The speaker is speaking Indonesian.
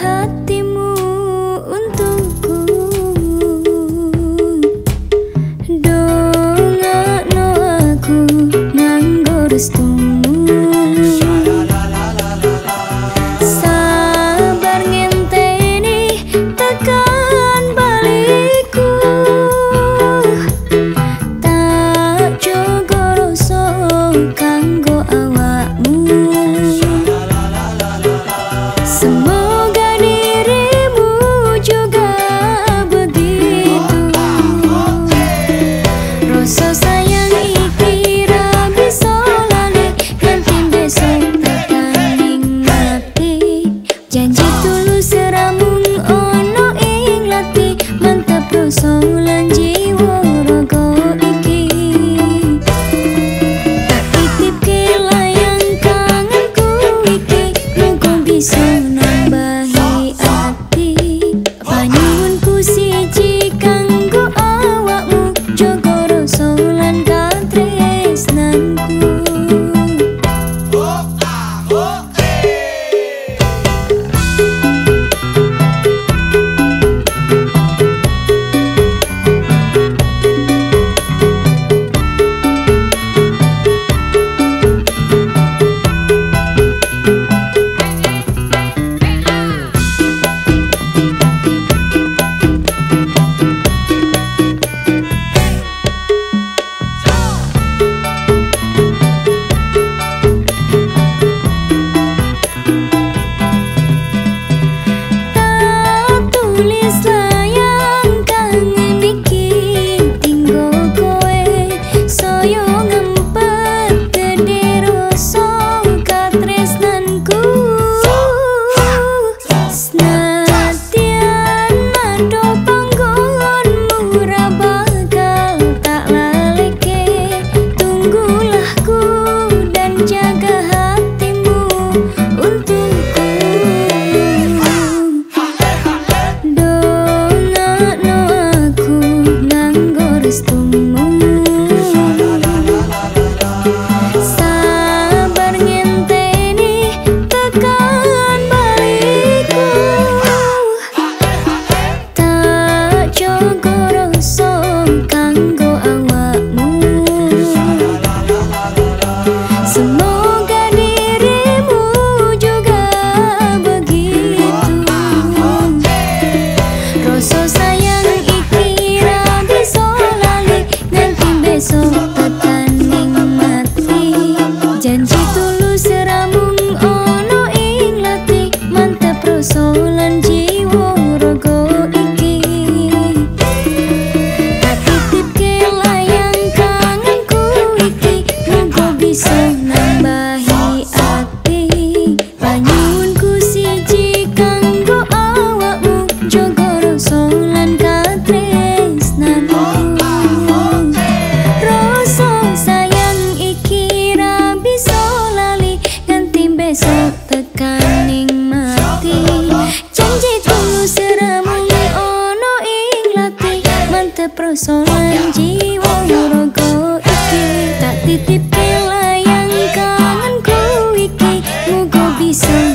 hatimu untukku. Dongakno aku nganggo restumu. Bisa